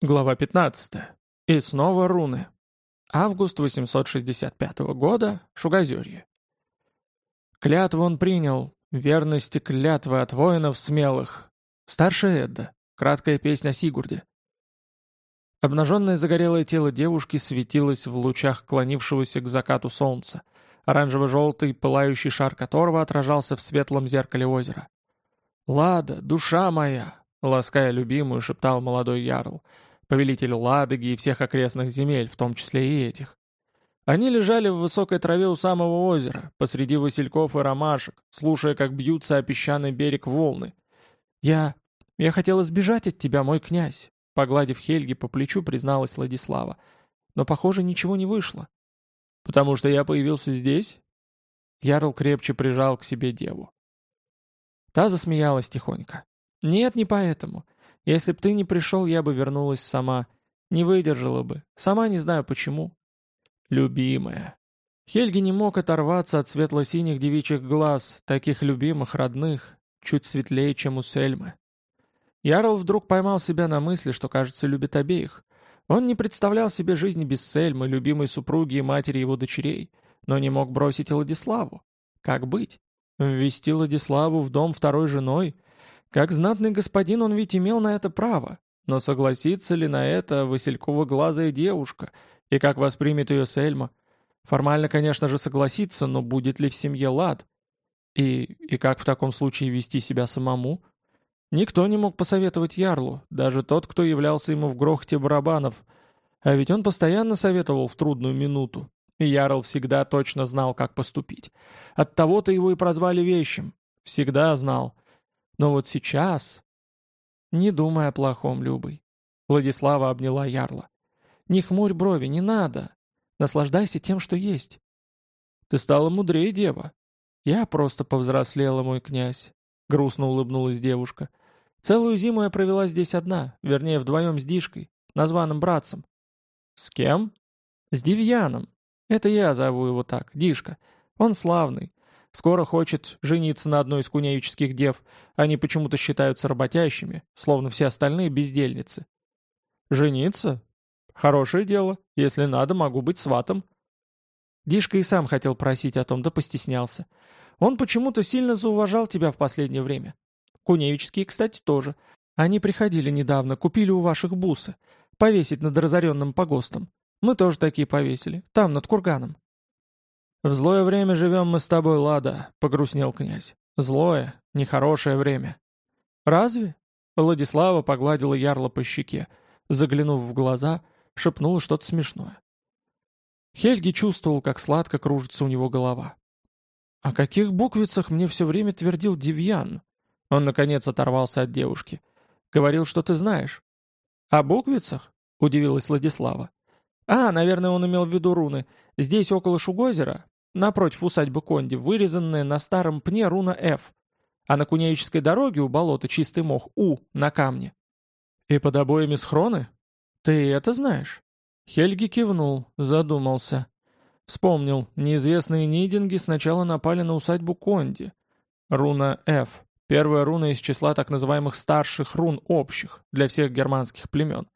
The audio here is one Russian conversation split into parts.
Глава 15. И снова руны. Август 865 года. Шугозерье. Клятву он принял, верности клятвы от воинов смелых. Старшая Эдда. Краткая песня о Сигурде. Обнаженное загорелое тело девушки светилось в лучах клонившегося к закату солнца, оранжево-желтый пылающий шар которого отражался в светлом зеркале озера. «Лада, душа моя!» — лаская любимую, шептал молодой ярл — повелитель Ладоги и всех окрестных земель, в том числе и этих. Они лежали в высокой траве у самого озера, посреди васильков и ромашек, слушая, как бьются о песчаный берег волны. «Я... я хотела сбежать от тебя, мой князь», — погладив Хельги по плечу, призналась Владислава. «Но, похоже, ничего не вышло». «Потому что я появился здесь?» Ярл крепче прижал к себе деву. Та засмеялась тихонько. «Нет, не поэтому. Если б ты не пришел, я бы вернулась сама. Не выдержала бы. Сама не знаю почему. Любимая. Хельги не мог оторваться от светло-синих девичьих глаз, таких любимых, родных, чуть светлее, чем у Сельмы. Ярл вдруг поймал себя на мысли, что, кажется, любит обеих. Он не представлял себе жизни без Сельмы, любимой супруги и матери его дочерей, но не мог бросить Владиславу. Как быть? Ввести Владиславу в дом второй женой — как знатный господин он ведь имел на это право, но согласится ли на это Василькова-глазая девушка, и как воспримет ее Сельма? Формально, конечно же, согласится, но будет ли в семье лад? И, и как в таком случае вести себя самому? Никто не мог посоветовать Ярлу, даже тот, кто являлся ему в грохте барабанов. А ведь он постоянно советовал в трудную минуту. И Ярл всегда точно знал, как поступить. Оттого-то его и прозвали вещим. Всегда знал. Но вот сейчас... Не думай о плохом, Любый. Владислава обняла Ярла. Не хмурь брови, не надо. Наслаждайся тем, что есть. Ты стала мудрее, дева. Я просто повзрослела, мой князь. Грустно улыбнулась девушка. Целую зиму я провела здесь одна, вернее, вдвоем с Дишкой, названным братцем. С кем? С Девьяном. Это я зову его так, Дишка. Он славный, Скоро хочет жениться на одной из кунеевических дев. Они почему-то считаются работящими, словно все остальные бездельницы. Жениться? Хорошее дело. Если надо, могу быть сватом. Дишка и сам хотел просить о том, да постеснялся. Он почему-то сильно зауважал тебя в последнее время. Куневические, кстати, тоже. Они приходили недавно, купили у ваших бусы. Повесить над разоренным погостом. Мы тоже такие повесили. Там, над курганом. «В злое время живем мы с тобой, Лада», — погрустнел князь. «Злое, нехорошее время». «Разве?» Владислава погладила ярла по щеке, заглянув в глаза, шепнула что-то смешное. Хельги чувствовал, как сладко кружится у него голова. «О каких буквицах мне все время твердил Девьян?» Он, наконец, оторвался от девушки. «Говорил, что ты знаешь». «О буквицах?» — удивилась Владислава. «А, наверное, он имел в виду руны. Здесь, около Шугозера, напротив усадьбы Конди, вырезанная на старом пне руна F, а на Кунеевической дороге у болота чистый мох У на камне». «И под обоями схроны? Ты это знаешь?» Хельги кивнул, задумался. Вспомнил, неизвестные нидинги сначала напали на усадьбу Конди. Руна F. Первая руна из числа так называемых старших рун общих для всех германских племен.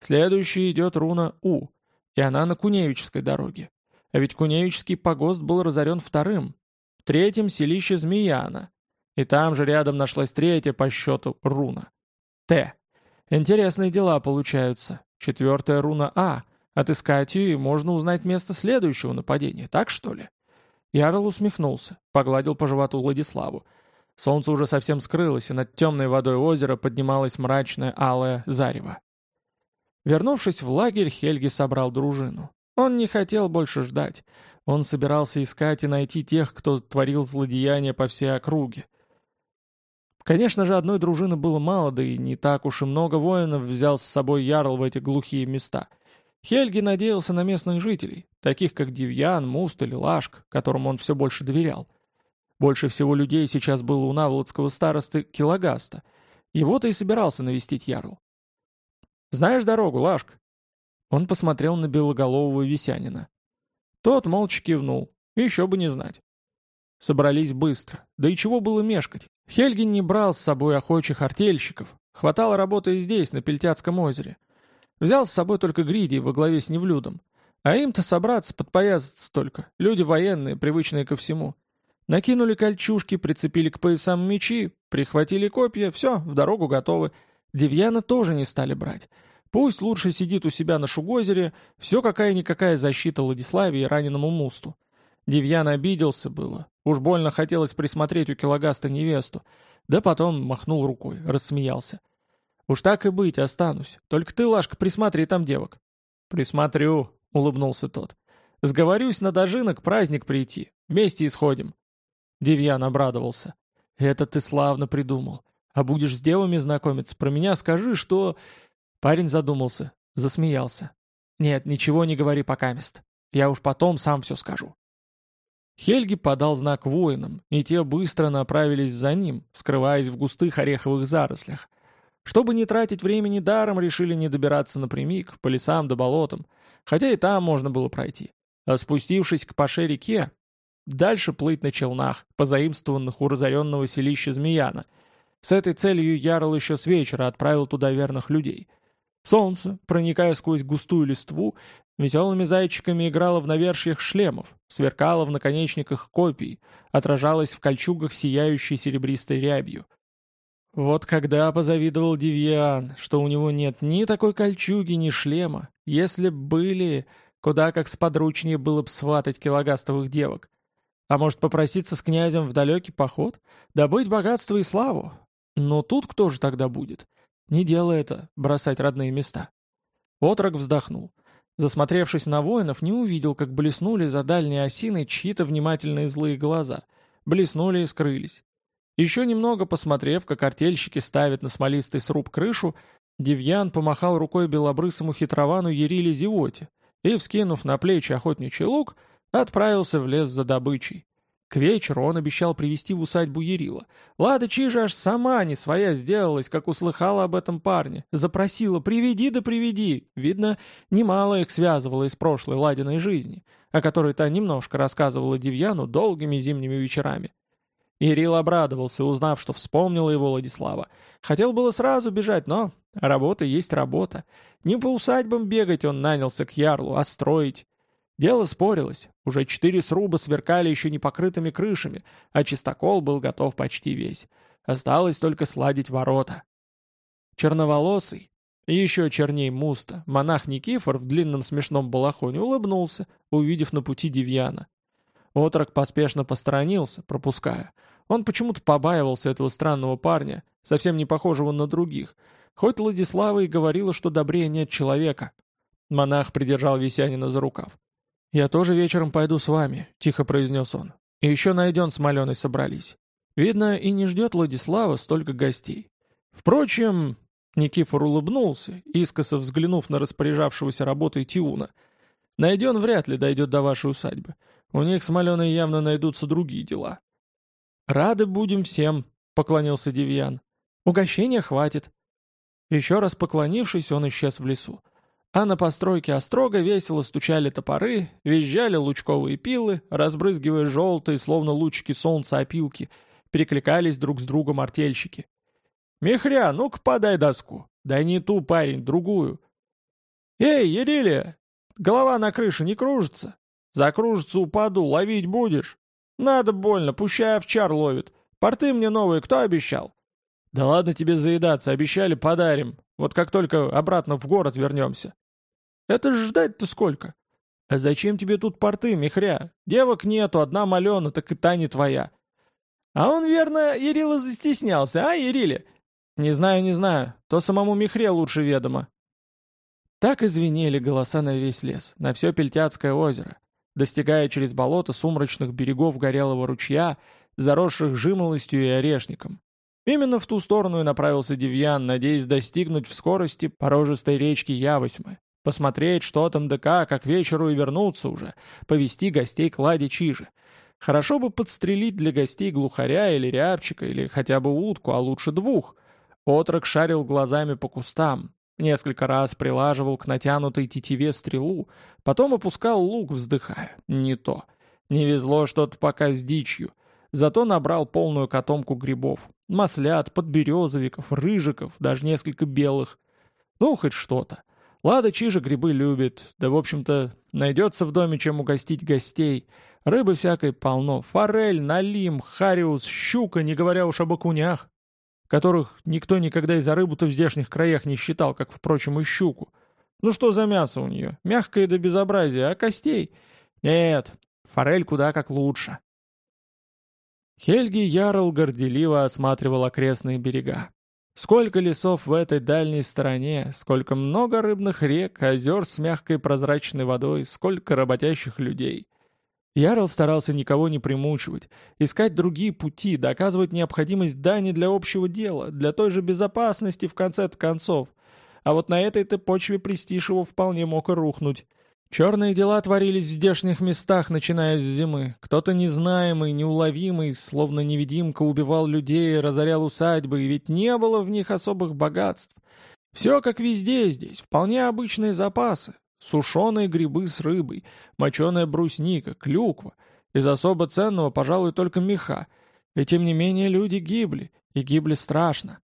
Следующая идет руна У и она на Куневической дороге. А ведь Куневический погост был разорен вторым. В третьем селище Змеяна. И там же рядом нашлась третья по счету руна. Т. Интересные дела получаются. Четвертая руна А. Отыскать ее и можно узнать место следующего нападения, так что ли? Ярл усмехнулся, погладил по животу Владиславу. Солнце уже совсем скрылось, и над темной водой озера поднималось мрачное алое зарево. Вернувшись в лагерь, Хельги собрал дружину. Он не хотел больше ждать. Он собирался искать и найти тех, кто творил злодеяния по всей округе. Конечно же, одной дружины было мало, да и не так уж и много воинов взял с собой Ярл в эти глухие места. Хельги надеялся на местных жителей, таких как Дивьян, Муст или Лашк, которым он все больше доверял. Больше всего людей сейчас было у наволодского старосты Килогаста. Его-то и собирался навестить Ярл. Знаешь дорогу, Лашк?» Он посмотрел на белоголового висянина. Тот молча кивнул. Еще бы не знать. Собрались быстро. Да и чего было мешкать? Хельгин не брал с собой охочих артельщиков. Хватало работы и здесь, на Пельтяцком озере. Взял с собой только Гриди во главе с Невлюдом. А им-то собраться, подпоясаться только. Люди военные, привычные ко всему. Накинули кольчужки, прицепили к поясам мечи, прихватили копья, все, в дорогу готовы. Девьяна тоже не стали брать. Пусть лучше сидит у себя на Шугозере, все какая-никакая защита Владиславе и раненому Мусту. Девьян обиделся было, уж больно хотелось присмотреть у Килогаста невесту, да потом махнул рукой, рассмеялся. «Уж так и быть, останусь. Только ты, Лашка, присмотри там девок». «Присмотрю», — улыбнулся тот. «Сговорюсь на дожинок праздник прийти. Вместе исходим». Девьян обрадовался. «Это ты славно придумал. А будешь с девами знакомиться, про меня скажи, что...» Парень задумался, засмеялся. «Нет, ничего не говори пока мест. Я уж потом сам все скажу». Хельги подал знак воинам, и те быстро направились за ним, скрываясь в густых ореховых зарослях. Чтобы не тратить времени даром, решили не добираться напрямик, по лесам да болотам, хотя и там можно было пройти. А спустившись к Паше-реке, дальше плыть на челнах, позаимствованных у разоренного селища Змеяна. С этой целью Ярл еще с вечера отправил туда верных людей. Солнце, проникая сквозь густую листву, веселыми зайчиками играло в навершьях шлемов, сверкало в наконечниках копий, отражалось в кольчугах сияющей серебристой рябью — вот когда позавидовал Девьян, что у него нет ни такой кольчуги, ни шлема. Если б были, куда как сподручнее было бы сватать килогастовых девок. А может попроситься с князем в далекий поход? Добыть богатство и славу? Но тут кто же тогда будет? Не дело это, бросать родные места. Отрок вздохнул. Засмотревшись на воинов, не увидел, как блеснули за дальней осиной чьи-то внимательные злые глаза. Блеснули и скрылись. Еще немного посмотрев, как артельщики ставят на смолистый сруб крышу, Девьян помахал рукой белобрысому хитровану Ериле Зевоте и, вскинув на плечи охотничий лук, отправился в лес за добычей. К вечеру он обещал привести в усадьбу Ерила. Лада Чижа аж сама не своя сделалась, как услыхала об этом парне. Запросила «приведи да приведи». Видно, немало их связывало из прошлой Ладиной жизни, о которой та немножко рассказывала Девьяну долгими зимними вечерами. Ирил обрадовался, узнав, что вспомнила его Владислава. Хотел было сразу бежать, но работа есть работа. Не по усадьбам бегать он нанялся к Ярлу, а строить. Дело спорилось. Уже четыре сруба сверкали еще не покрытыми крышами, а чистокол был готов почти весь. Осталось только сладить ворота. Черноволосый, еще черней Муста, монах Никифор в длинном смешном балахоне улыбнулся, увидев на пути Девьяна. Отрок поспешно посторонился, пропуская. Он почему-то побаивался этого странного парня, совсем не похожего на других, хоть Владислава и говорила, что добрее нет человека. Монах придержал Весянина за рукав. «Я тоже вечером пойду с вами», — тихо произнес он. «И еще найден с Маленой собрались. Видно, и не ждет Владислава столько гостей. Впрочем...» Никифор улыбнулся, искоса взглянув на распоряжавшегося работой Тиуна. «Найден вряд ли дойдет до вашей усадьбы. У них с Маленой явно найдутся другие дела. «Рады будем всем», — поклонился Девьян. «Угощения хватит». Еще раз поклонившись, он исчез в лесу. А на постройке острога весело стучали топоры, визжали лучковые пилы, разбрызгивая желтые, словно лучики солнца опилки, перекликались друг с другом артельщики. «Михря, ну-ка подай доску. Да не ту, парень, другую». «Эй, Ерилия, голова на крыше не кружится? Закружится, упаду, ловить будешь?» «Надо больно, пущай овчар ловит. Порты мне новые кто обещал?» «Да ладно тебе заедаться, обещали, подарим. Вот как только обратно в город вернемся». «Это ж ждать-то сколько?» «А зачем тебе тут порты, михря? Девок нету, одна малена, так и та не твоя». «А он, верно, Ярила застеснялся, а, Яриле?» «Не знаю, не знаю. То самому михре лучше ведомо». Так извинели голоса на весь лес, на все Пельтятское озеро достигая через болото сумрачных берегов горелого ручья, заросших жимолостью и орешником. Именно в ту сторону и направился Девьян, надеясь достигнуть в скорости порожистой речки Явосьмы, посмотреть, что там да как, как вечеру и вернуться уже, повести гостей к Ладе Чижи. Хорошо бы подстрелить для гостей глухаря или рябчика, или хотя бы утку, а лучше двух. Отрок шарил глазами по кустам, Несколько раз прилаживал к натянутой тетиве стрелу, потом опускал лук, вздыхая. Не то. Не везло что-то пока с дичью. Зато набрал полную котомку грибов. Маслят, подберезовиков, рыжиков, даже несколько белых. Ну, хоть что-то. Лада Чижа грибы любит, да, в общем-то, найдется в доме, чем угостить гостей. Рыбы всякой полно, форель, налим, хариус, щука, не говоря уж об окунях, которых никто никогда и за рыбу-то в здешних краях не считал, как, впрочем, и щуку. Ну что за мясо у нее? Мягкое до безобразия, а костей? Нет, форель куда как лучше. Хельги Ярл горделиво осматривал окрестные берега. Сколько лесов в этой дальней стороне, сколько много рыбных рек, озер с мягкой прозрачной водой, сколько работящих людей. Ярл старался никого не примучивать, искать другие пути, доказывать необходимость дани для общего дела, для той же безопасности в конце концов. А вот на этой-то почве престиж его вполне мог и рухнуть. Черные дела творились в здешних местах, начиная с зимы. Кто-то незнаемый, неуловимый, словно невидимка, убивал людей, разорял усадьбы, и ведь не было в них особых богатств. Все как везде здесь, вполне обычные запасы. Сушеные грибы с рыбой, моченая брусника, клюква. Из особо ценного, пожалуй, только меха. И тем не менее люди гибли, и гибли страшно.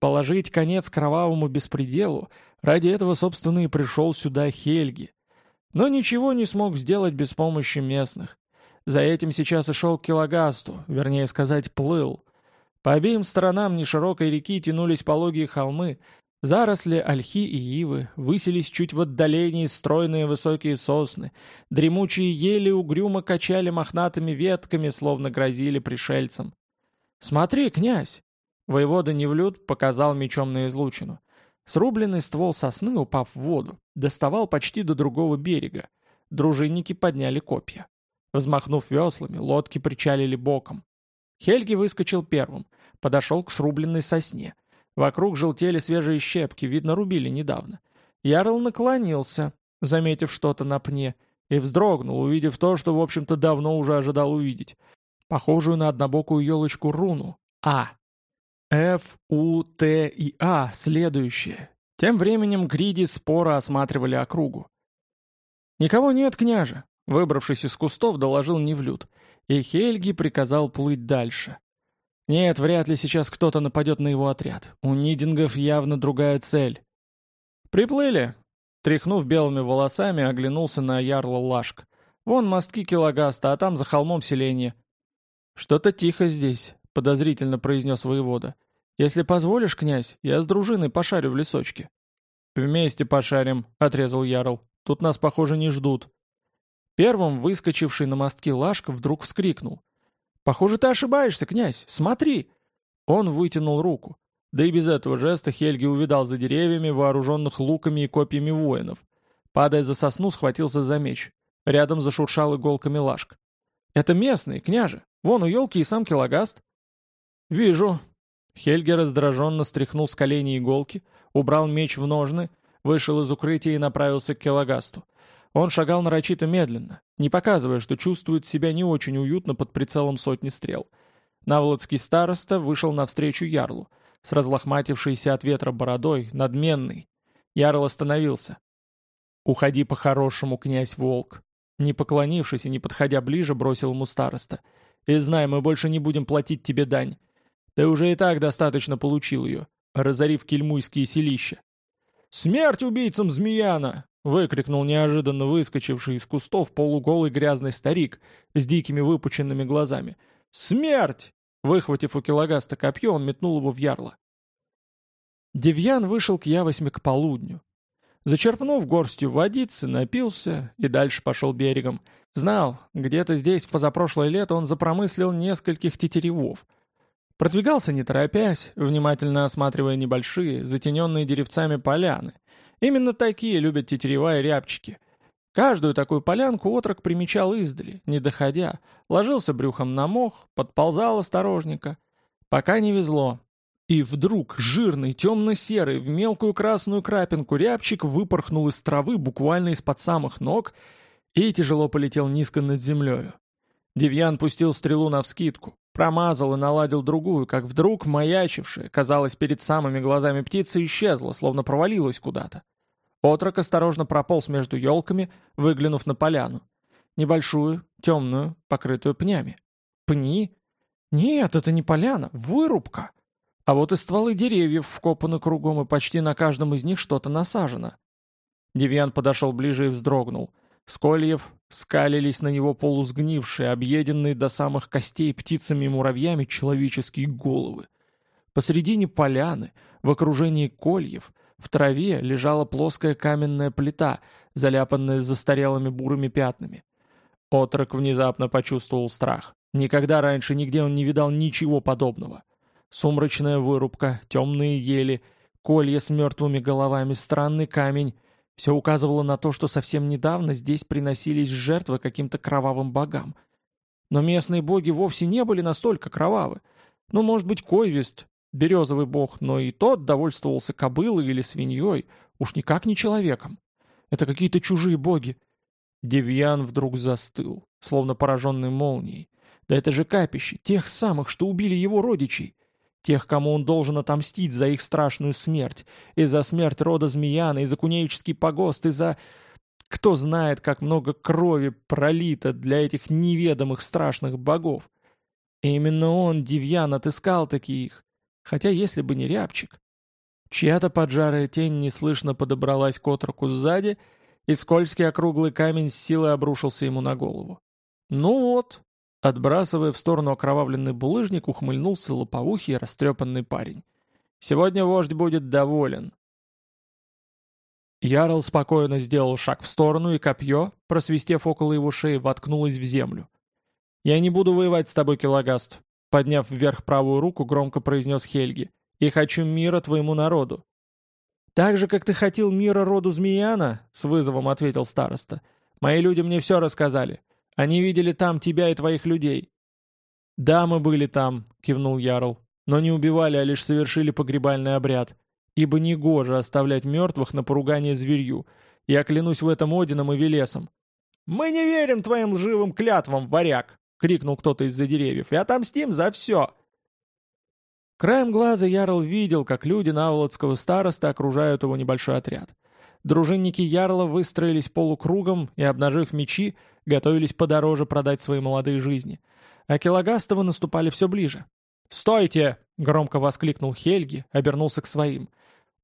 Положить конец кровавому беспределу, ради этого, собственно, и пришел сюда Хельги. Но ничего не смог сделать без помощи местных. За этим сейчас и шел к Килогасту, вернее сказать, плыл. По обеим сторонам неширокой реки тянулись пологие холмы, заросли ольхи и ивы, высились чуть в отдалении стройные высокие сосны, дремучие ели угрюмо качали мохнатыми ветками, словно грозили пришельцам. «Смотри, князь!» Воевода Невлюд показал мечом на излучину. Срубленный ствол сосны, упав в воду, доставал почти до другого берега. Дружинники подняли копья. Взмахнув веслами, лодки причалили боком. Хельги выскочил первым, подошел к срубленной сосне. Вокруг желтели свежие щепки, видно, рубили недавно. Ярл наклонился, заметив что-то на пне, и вздрогнул, увидев то, что, в общем-то, давно уже ожидал увидеть. Похожую на однобокую елочку руну. А. Ф, У, Т и А – следующие. Тем временем Гриди споро осматривали округу. «Никого нет, княже!» – выбравшись из кустов, доложил Невлюд. И Хельги приказал плыть дальше. Нет, вряд ли сейчас кто-то нападет на его отряд. У Нидингов явно другая цель. «Приплыли!» Тряхнув белыми волосами, оглянулся на ярла Лашк. «Вон мостки Килогаста, а там за холмом селение». «Что-то тихо здесь подозрительно произнес воевода. «Если позволишь, князь, я с дружиной пошарю в лесочке». «Вместе пошарим», — отрезал Ярл. «Тут нас, похоже, не ждут». Первым выскочивший на мостки Лашка вдруг вскрикнул. «Похоже, ты ошибаешься, князь! Смотри!» Он вытянул руку. Да и без этого жеста Хельги увидал за деревьями, вооруженных луками и копьями воинов. Падая за сосну, схватился за меч. Рядом зашуршал иголками Лашк. «Это местные, княже! Вон у елки и сам Килогаст!» «Вижу». Хельги раздраженно стряхнул с коленей иголки, убрал меч в ножны, вышел из укрытия и направился к Келагасту. Он шагал нарочито медленно, не показывая, что чувствует себя не очень уютно под прицелом сотни стрел. Наволодский староста вышел навстречу Ярлу, с разлохматившейся от ветра бородой, надменный. Ярл остановился. «Уходи по-хорошему, князь Волк». Не поклонившись и не подходя ближе, бросил ему староста. «И знай, мы больше не будем платить тебе дань. Ты уже и так достаточно получил ее, разорив кельмуйские селища. «Смерть убийцам Змеяна!» — выкрикнул неожиданно выскочивший из кустов полуголый грязный старик с дикими выпученными глазами. «Смерть!» — выхватив у Килогаста копье, он метнул его в ярло. Девьян вышел к Явосьме к полудню. Зачерпнув горстью водицы, напился и дальше пошел берегом. Знал, где-то здесь в позапрошлое лето он запромыслил нескольких тетеревов, Продвигался не торопясь, внимательно осматривая небольшие, затененные деревцами поляны. Именно такие любят тетерева и рябчики. Каждую такую полянку отрок примечал издали, не доходя, ложился брюхом на мох, подползал осторожненько. Пока не везло. И вдруг жирный, темно-серый, в мелкую красную крапинку рябчик выпорхнул из травы буквально из-под самых ног и тяжело полетел низко над землею. Девьян пустил стрелу навскидку, промазал и наладил другую, как вдруг маячившая, казалось, перед самыми глазами птица исчезла, словно провалилась куда-то. Отрок осторожно прополз между елками, выглянув на поляну. Небольшую, темную, покрытую пнями. Пни? Нет, это не поляна, вырубка. А вот и стволы деревьев вкопаны кругом, и почти на каждом из них что-то насажено. Девьян подошел ближе и вздрогнул. С кольев скалились на него полусгнившие, объеденные до самых костей птицами и муравьями человеческие головы. Посредине поляны, в окружении кольев, в траве лежала плоская каменная плита, заляпанная застарелыми бурыми пятнами. Отрок внезапно почувствовал страх. Никогда раньше нигде он не видал ничего подобного. Сумрачная вырубка, темные ели, колья с мертвыми головами, странный камень — все указывало на то, что совсем недавно здесь приносились жертвы каким-то кровавым богам. Но местные боги вовсе не были настолько кровавы. Ну, может быть, Койвист, березовый бог, но и тот довольствовался кобылой или свиньей, уж никак не человеком. Это какие-то чужие боги. Девьян вдруг застыл, словно пораженный молнией. Да это же капище, тех самых, что убили его родичей. Тех, кому он должен отомстить за их страшную смерть, и за смерть рода Змеяна, и за Кунеевический погост, и за... Кто знает, как много крови пролито для этих неведомых страшных богов. И именно он, Девьян, отыскал таких. Хотя если бы не рябчик. Чья-то поджарая тень неслышно подобралась к отроку сзади, и скользкий округлый камень с силой обрушился ему на голову. Ну вот, Отбрасывая в сторону окровавленный булыжник, ухмыльнулся лоповухий растрепанный парень. «Сегодня вождь будет доволен». Ярл спокойно сделал шаг в сторону, и копье, просвистев около его шеи, воткнулось в землю. «Я не буду воевать с тобой, Килогаст», — подняв вверх правую руку, громко произнес Хельги. «И хочу мира твоему народу». «Так же, как ты хотел мира роду Змеяна?» — с вызовом ответил староста. «Мои люди мне все рассказали. Они видели там тебя и твоих людей». «Да, мы были там», — кивнул Ярл, «но не убивали, а лишь совершили погребальный обряд. Ибо негоже оставлять мертвых на поругание зверью. Я клянусь в этом Одином и Велесом». «Мы не верим твоим лживым клятвам, варяг!» — крикнул кто-то из-за деревьев. «И отомстим за все!» Краем глаза Ярл видел, как люди Наволодского староста окружают его небольшой отряд. Дружинники Ярла выстроились полукругом и, обнажив мечи, готовились подороже продать свои молодые жизни. А Килогастовы наступали все ближе. «Стойте!» — громко воскликнул Хельги, обернулся к своим.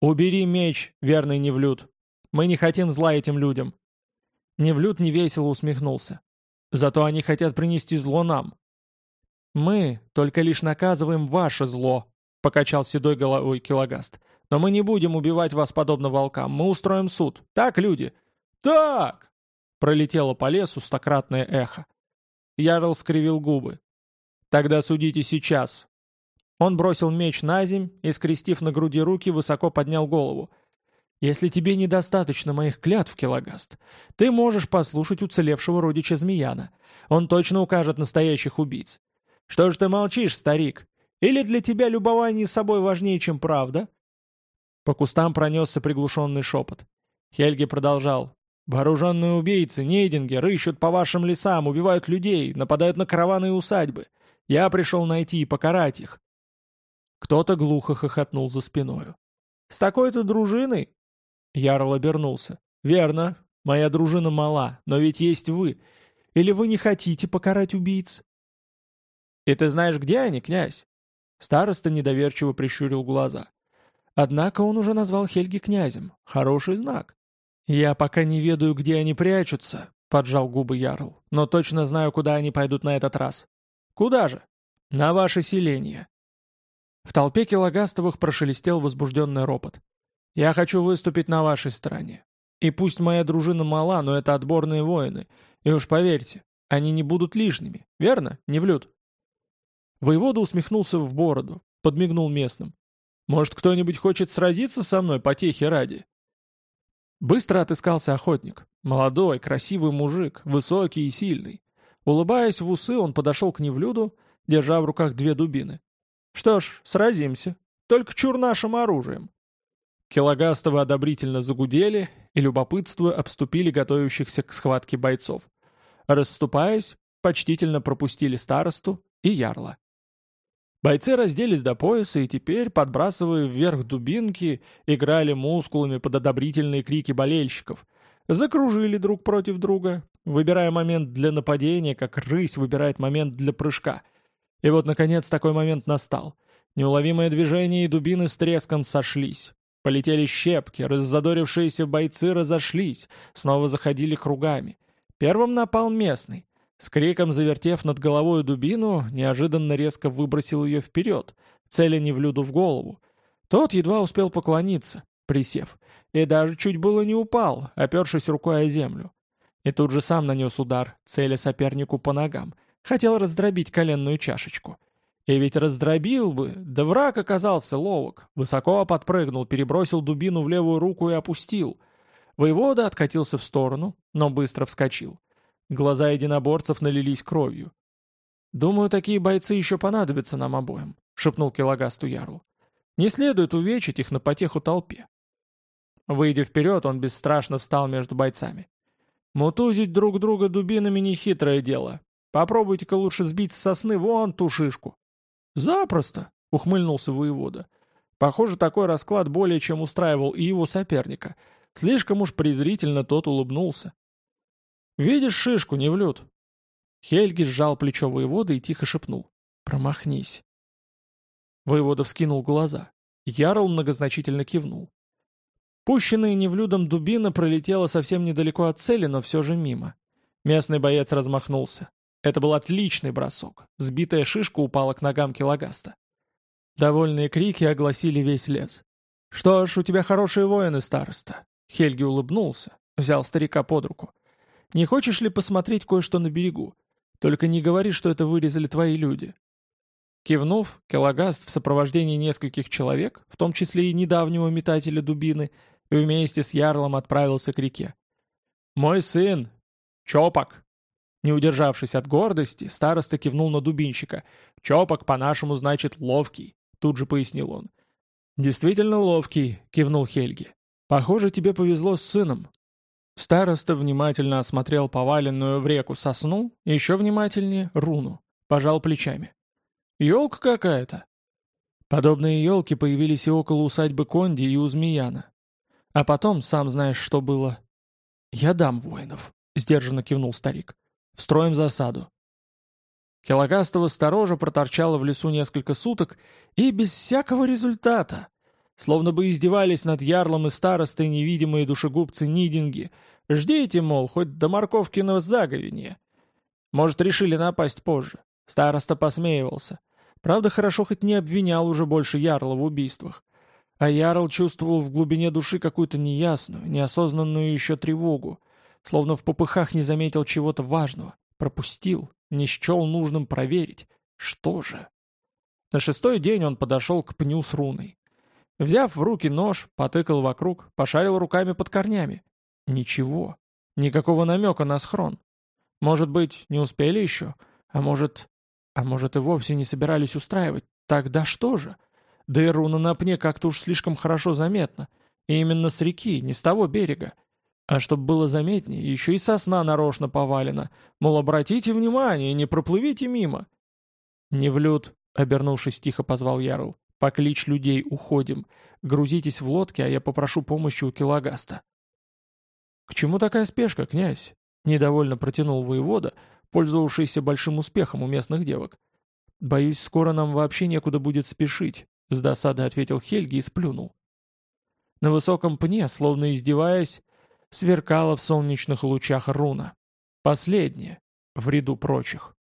«Убери меч, верный Невлюд. Мы не хотим зла этим людям». Невлюд невесело усмехнулся. «Зато они хотят принести зло нам». «Мы только лишь наказываем ваше зло», — покачал седой головой Килогаст. Но мы не будем убивать вас подобно волкам, мы устроим суд. Так, люди?» «Так!» — пролетело по лесу стократное эхо. Ярл скривил губы. «Тогда судите сейчас». Он бросил меч на земь и, скрестив на груди руки, высоко поднял голову. «Если тебе недостаточно моих клятв, Килогаст, ты можешь послушать уцелевшего родича Змеяна. Он точно укажет настоящих убийц. Что ж ты молчишь, старик? Или для тебя любование собой важнее, чем правда?» По кустам пронесся приглушенный шепот. Хельги продолжал. «Вооруженные убийцы, нейдинги, рыщут по вашим лесам, убивают людей, нападают на караваны и усадьбы. Я пришел найти и покарать их». Кто-то глухо хохотнул за спиною. «С такой-то дружиной?» Ярл обернулся. «Верно, моя дружина мала, но ведь есть вы. Или вы не хотите покарать убийц?» «И ты знаешь, где они, князь?» Староста недоверчиво прищурил глаза. Однако он уже назвал Хельги князем. Хороший знак. «Я пока не ведаю, где они прячутся», — поджал губы Ярл. «Но точно знаю, куда они пойдут на этот раз». «Куда же?» «На ваше селение». В толпе Килогастовых прошелестел возбужденный ропот. «Я хочу выступить на вашей стороне. И пусть моя дружина мала, но это отборные воины. И уж поверьте, они не будут лишними, верно, не влют?» Воевода усмехнулся в бороду, подмигнул местным. Может, кто-нибудь хочет сразиться со мной потехи ради?» Быстро отыскался охотник. Молодой, красивый мужик, высокий и сильный. Улыбаясь в усы, он подошел к Невлюду, держа в руках две дубины. «Что ж, сразимся. Только чур нашим оружием». Килогастовы одобрительно загудели и, любопытствуя, обступили готовящихся к схватке бойцов. Расступаясь, почтительно пропустили старосту и ярла. Бойцы разделись до пояса и теперь, подбрасывая вверх дубинки, играли мускулами под одобрительные крики болельщиков. Закружили друг против друга, выбирая момент для нападения, как рысь выбирает момент для прыжка. И вот, наконец, такой момент настал. Неуловимое движение и дубины с треском сошлись. Полетели щепки, раззадорившиеся бойцы разошлись, снова заходили кругами. Первым напал местный. С криком завертев над головой дубину, неожиданно резко выбросил ее вперед, целя Невлюду в голову. Тот едва успел поклониться, присев, и даже чуть было не упал, опершись рукой о землю. И тут же сам нанес удар, целя сопернику по ногам. Хотел раздробить коленную чашечку. И ведь раздробил бы, да враг оказался ловок. Высоко подпрыгнул, перебросил дубину в левую руку и опустил. Воевода откатился в сторону, но быстро вскочил. Глаза единоборцев налились кровью. «Думаю, такие бойцы еще понадобятся нам обоим», — шепнул Килагасту Ярлу. «Не следует увечить их на потеху толпе». Выйдя вперед, он бесстрашно встал между бойцами. «Мутузить друг друга дубинами — нехитрое дело. Попробуйте-ка лучше сбить с сосны вон ту шишку». «Запросто!» — ухмыльнулся воевода. Похоже, такой расклад более чем устраивал и его соперника. Слишком уж презрительно тот улыбнулся. «Видишь шишку, не влют?» Хельги сжал плечо воевода и тихо шепнул. «Промахнись». Воевода вскинул глаза. Ярл многозначительно кивнул. Пущенная невлюдом дубина пролетела совсем недалеко от цели, но все же мимо. Местный боец размахнулся. Это был отличный бросок. Сбитая шишка упала к ногам Килагаста. Довольные крики огласили весь лес. «Что ж, у тебя хорошие воины, староста!» Хельги улыбнулся, взял старика под руку. «Не хочешь ли посмотреть кое-что на берегу? Только не говори, что это вырезали твои люди». Кивнув, Келагаст в сопровождении нескольких человек, в том числе и недавнего метателя дубины, и вместе с Ярлом отправился к реке. «Мой сын! Чопок!» Не удержавшись от гордости, староста кивнул на дубинщика. «Чопок по-нашему значит ловкий», — тут же пояснил он. «Действительно ловкий», — кивнул Хельги. «Похоже, тебе повезло с сыном». Староста внимательно осмотрел поваленную в реку сосну, еще внимательнее — руну. Пожал плечами. «Елка какая-то». Подобные елки появились и около усадьбы Конди и у Змеяна. А потом, сам знаешь, что было. «Я дам воинов», — сдержанно кивнул старик. Встроим засаду. Келокастова сторожа проторчала в лесу несколько суток и без всякого результата. Словно бы издевались над ярлом и старостой невидимые душегубцы-нидинги. Ждите, мол, хоть до морковкиного заговения. Может, решили напасть позже. Староста посмеивался. Правда, хорошо хоть не обвинял уже больше ярла в убийствах. А ярл чувствовал в глубине души какую-то неясную, неосознанную еще тревогу словно в попыхах не заметил чего-то важного, пропустил, не счел нужным проверить. Что же? На шестой день он подошел к пню с руной. Взяв в руки нож, потыкал вокруг, пошарил руками под корнями. Ничего. Никакого намека на схрон. Может быть, не успели еще? А может... А может и вовсе не собирались устраивать? Тогда что же? Да и руна на пне как-то уж слишком хорошо заметна. И именно с реки, не с того берега. А чтобы было заметнее, еще и сосна нарочно повалена. Мол, обратите внимание, не проплывите мимо. «Не в лед», — обернувшись тихо позвал Ярл. «Покличь людей, уходим. Грузитесь в лодки, а я попрошу помощи у Килагаста». «К чему такая спешка, князь?» — недовольно протянул воевода, пользовавшийся большим успехом у местных девок. «Боюсь, скоро нам вообще некуда будет спешить», — с досадой ответил Хельги и сплюнул. На высоком пне, словно издеваясь, сверкала в солнечных лучах руна. Последняя, в ряду прочих.